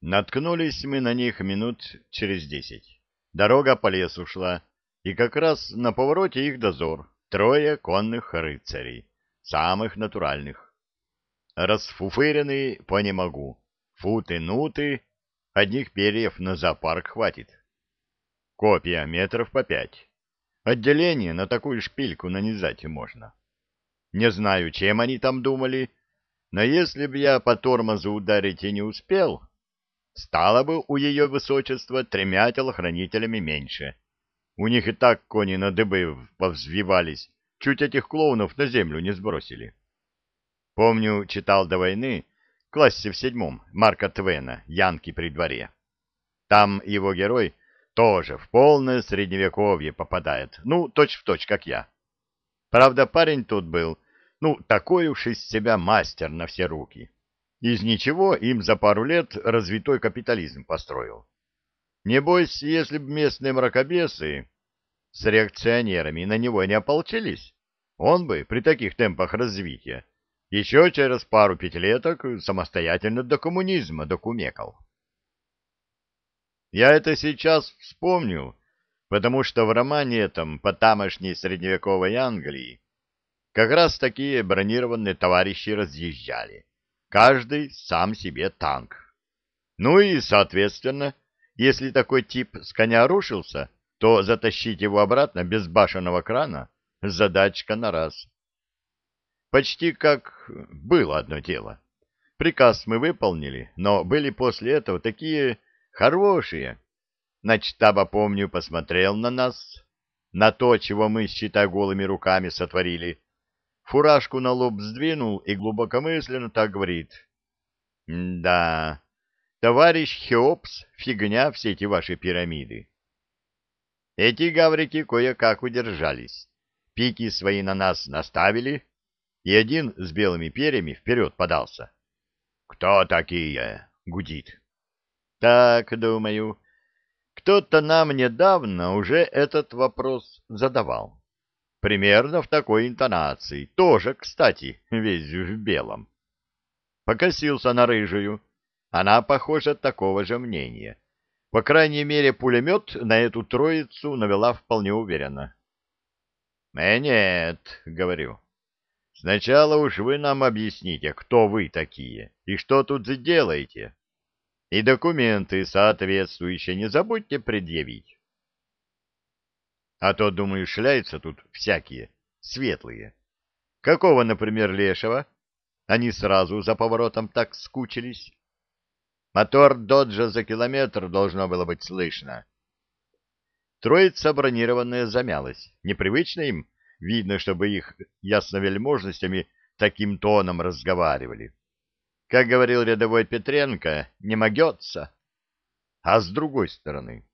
Наткнулись мы на них минут через десять. Дорога по лесу шла, и как раз на повороте их дозор. Трое конных рыцарей, самых натуральных. Расфуфыренный по не могу. Футы-нуты, одних перьев на зоопарк хватит. Копья метров по пять. Отделение на такую шпильку нанизать можно. Не знаю, чем они там думали, но если б я по тормозу ударить и не успел, стало бы у ее высочества тремя телохранителями меньше. У них и так кони на дыбы повзвивались, чуть этих клоунов на землю не сбросили. Помню, читал до войны, в классе в седьмом, Марка Твена, «Янки при дворе». Там его герой тоже в полное средневековье попадает, ну, точь-в-точь, точь, как я. Правда, парень тут был, ну, такой уж из себя мастер на все руки. Из ничего им за пару лет развитой капитализм построил. Небось, если б местные мракобесы с реакционерами на него не ополчились, он бы при таких темпах развития еще через пару пятилеток самостоятельно до коммунизма докумекал. Я это сейчас вспомню, потому что в романе этом по тамошней средневековой Англии как раз такие бронированные товарищи разъезжали. Каждый сам себе танк. Ну и, соответственно, если такой тип с коня рушился, то затащить его обратно без башенного крана — задачка на раз. Почти как было одно дело. Приказ мы выполнили, но были после этого такие хорошие. Начтаба, помню, посмотрел на нас, на то, чего мы, считай, голыми руками сотворили, фуражку на лоб сдвинул и глубокомысленно так говорит. «Да, товарищ Хеопс, фигня все эти ваши пирамиды. Эти гаврики кое-как удержались, пики свои на нас наставили, и один с белыми перьями вперед подался. «Кто такие?» — гудит. «Так, думаю, кто-то нам недавно уже этот вопрос задавал. Примерно в такой интонации. Тоже, кстати, весь в белом. Покосился на рыжую. Она, похоже, такого же мнения. По крайней мере, пулемет на эту троицу навела вполне уверенно. «Э, нет», — говорю. «Сначала уж вы нам объясните, кто вы такие и что тут делаете. И документы соответствующие не забудьте предъявить». А то, думаю, шляются тут всякие, светлые. Какого, например, лешего? Они сразу за поворотом так скучились. Мотор доджа за километр должно было быть слышно. Троица бронированная замялась. Непривычно им, видно, чтобы их ясновельможностями таким тоном разговаривали. Как говорил рядовой Петренко, не могется. А с другой стороны,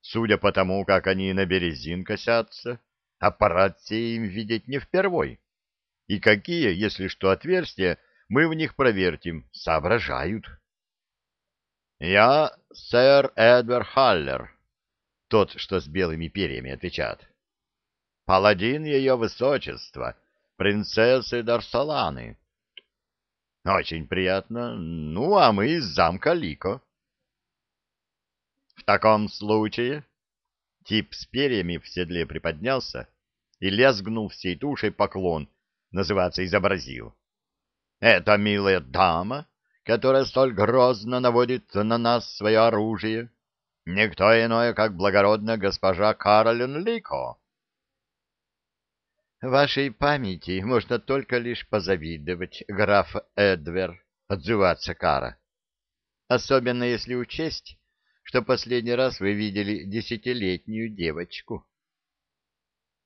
Судя по тому, как они на березин косятся, аппарат сей им видеть не впервой. И какие, если что, отверстия мы в них провертим, соображают. Я сэр Эдвард Халлер, тот, что с белыми перьями отвечает. Паладин ее высочества, принцессы Дарсаланы. Очень приятно. Ну, а мы из замка Лико. Таком случае тип с перьями в седле приподнялся и лязгнул всей тушей поклон, называться изобразил. «Это милая дама, которая столь грозно наводит на нас свое оружие, никто иное, как благородная госпожа Каролин Лико». «Вашей памяти можно только лишь позавидовать, граф Эдвер», — отзываться Кара. «Особенно если учесть, что последний раз вы видели десятилетнюю девочку.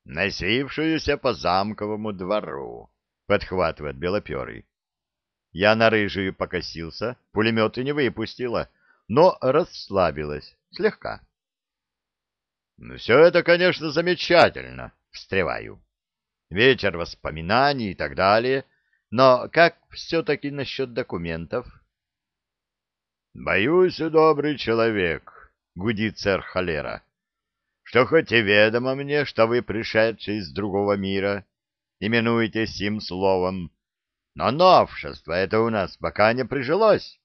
Носившуюся по замковому двору, подхватывает белоперый. Я на рыжую покосился, пулеметы не выпустила, но расслабилась слегка. Ну, все это, конечно, замечательно, встреваю. Вечер воспоминаний и так далее, но как все-таки насчет документов? — Боюсь, добрый человек, — гудит сэр Холера, — что хоть и ведомо мне, что вы пришедший из другого мира, именуете сим словом, но новшество это у нас пока не прижилось.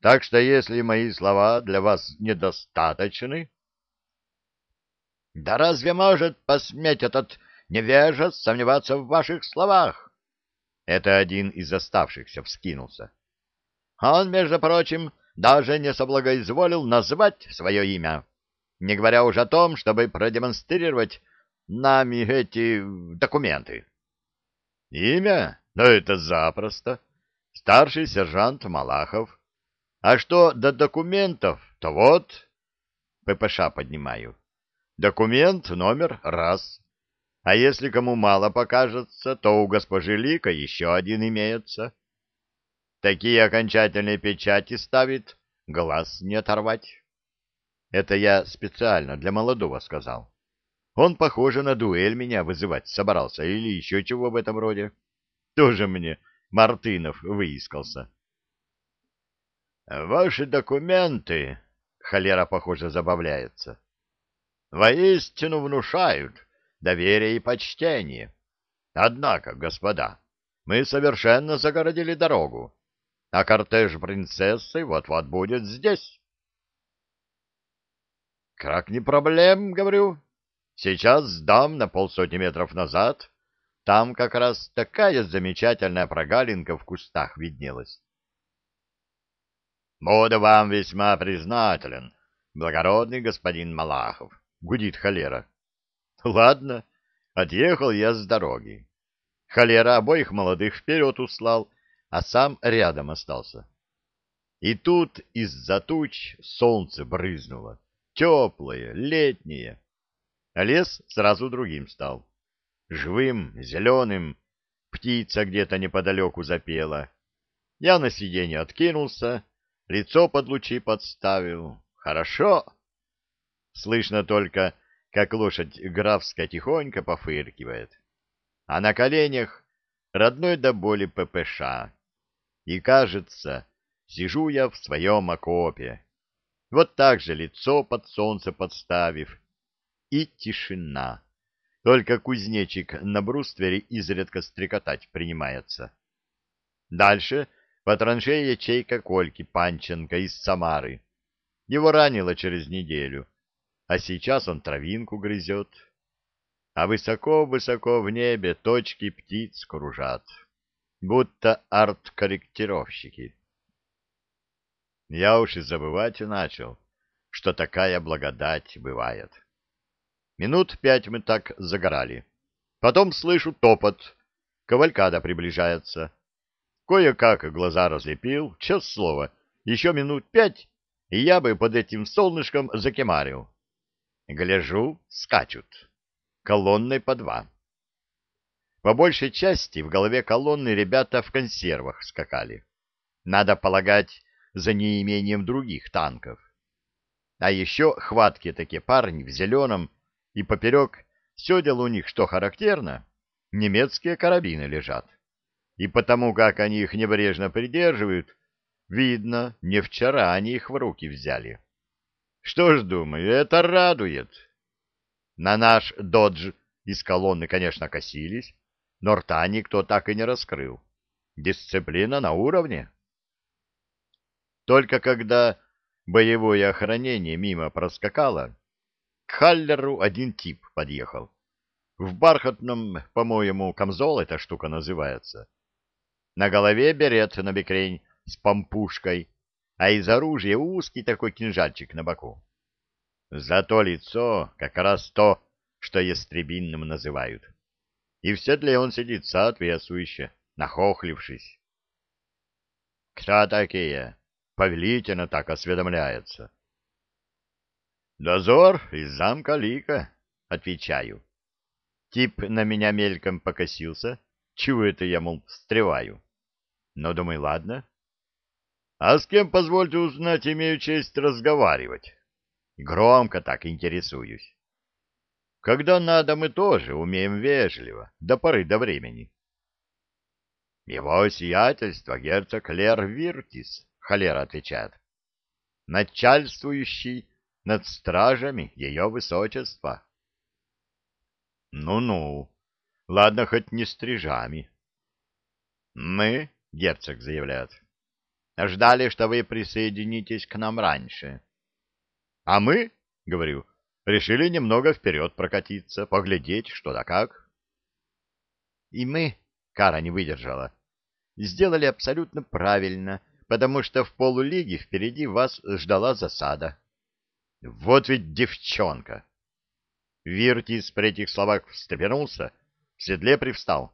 Так что если мои слова для вас недостаточны... Да разве может посметь этот невежа сомневаться в ваших словах? Это один из оставшихся вскинулся. Он, между прочим, даже не соблагоизволил назвать свое имя, не говоря уже о том, чтобы продемонстрировать нами эти документы. Имя? Да это запросто. Старший сержант Малахов. А что до документов, то вот... ППШ поднимаю. Документ номер раз. А если кому мало покажется, то у госпожи Лика еще один имеется. Такие окончательные печати ставит, глаз не оторвать. Это я специально для молодого сказал. Он, похоже, на дуэль меня вызывать собрался или еще чего в этом роде. Тоже мне Мартынов выискался. Ваши документы, холера, похоже, забавляется, воистину внушают доверие и почтение. Однако, господа, мы совершенно загородили дорогу, а кортеж принцессы вот-вот будет здесь. Как не проблем, говорю. Сейчас сдам на полсотни метров назад. Там как раз такая замечательная прогалинка в кустах виднелась. Буду вам весьма признателен, благородный господин Малахов, гудит холера. Ладно, отъехал я с дороги. Холера обоих молодых вперед услал, а сам рядом остался. И тут из-за туч солнце брызнуло, теплое, летнее. Лес сразу другим стал. Живым, зеленым, птица где-то неподалеку запела. Я на сиденье откинулся, лицо под лучи подставил. Хорошо. Слышно только как лошадь графская тихонько пофыркивает. А на коленях родной до боли ППШ. И, кажется, сижу я в своем окопе. Вот так же лицо под солнце подставив. И тишина. Только кузнечик на бруствере изредка стрекотать принимается. Дальше по траншее ячейка Кольки Панченко из Самары. Его ранило через неделю а сейчас он травинку грызет. А высоко-высоко в небе точки птиц кружат, будто арт-корректировщики. Я уж и забывать начал, что такая благодать бывает. Минут пять мы так загорали. Потом слышу топот. Кавалькада приближается. Кое-как глаза разлепил, честное слово, еще минут пять, и я бы под этим солнышком закемарил. Гляжу, скачут. Колонной по два. По большей части в голове колонны ребята в консервах скакали. Надо полагать, за неимением других танков. А еще хваткие такие парни в зеленом, и поперек седел у них, что характерно, немецкие карабины лежат. И потому, как они их небрежно придерживают, видно, не вчера они их в руки взяли. Что ж, думаю, это радует. На наш додж из колонны, конечно, косились, но рта никто так и не раскрыл. Дисциплина на уровне. Только когда боевое охранение мимо проскакало, к Халлеру один тип подъехал. В бархатном, по-моему, камзол эта штука называется. На голове берет на бекрень с помпушкой, а из оружия узкий такой кинжальчик на боку. Зато лицо как раз то, что ястребинным называют. И в седле он сидит соответствующе, нахохлившись. Кто такие? Повелительно так осведомляется. Дозор из замка Лика, отвечаю. Тип на меня мельком покосился. Чего это я, мол, встреваю? Но думаю, ладно, а с кем, позвольте узнать, имею честь разговаривать? Громко так интересуюсь. Когда надо, мы тоже умеем вежливо, до поры до времени. Его сиятельство герцог Лер Виртис, холера отвечает, начальствующий над стражами ее высочества. Ну-ну, ладно, хоть не стрижами. Мы, герцог заявляет, Ждали, что вы присоединитесь к нам раньше. А мы, говорю, решили немного вперед прокатиться, поглядеть, что да как. И мы, Кара не выдержала, сделали абсолютно правильно, потому что в полулиге впереди вас ждала засада. Вот ведь девчонка! Виртис при этих словах встрепенулся, в седле привстал.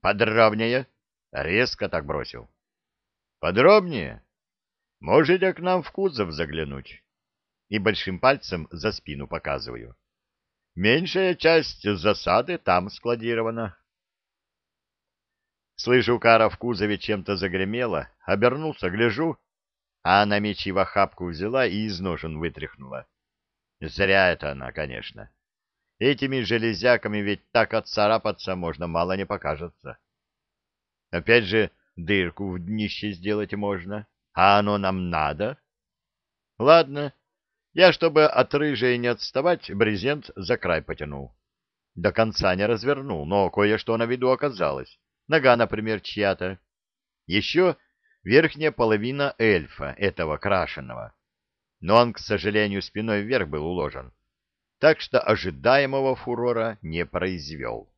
Подробнее. Резко так бросил. Подробнее. Можете к нам в кузов заглянуть. И большим пальцем за спину показываю. Меньшая часть засады там складирована. Слышу, кара в кузове чем-то загремела, обернулся, гляжу, а на мечи в охапку взяла и из ножен вытряхнула. Зря это она, конечно. Этими железяками ведь так отцарапаться можно, мало не покажется. Опять же, дырку в днище сделать можно, а оно нам надо. Ладно, я, чтобы от рыжей не отставать, брезент за край потянул. До конца не развернул, но кое-что на виду оказалось. Нога, например, чья-то. Еще верхняя половина эльфа, этого крашеного. Но он, к сожалению, спиной вверх был уложен, так что ожидаемого фурора не произвел.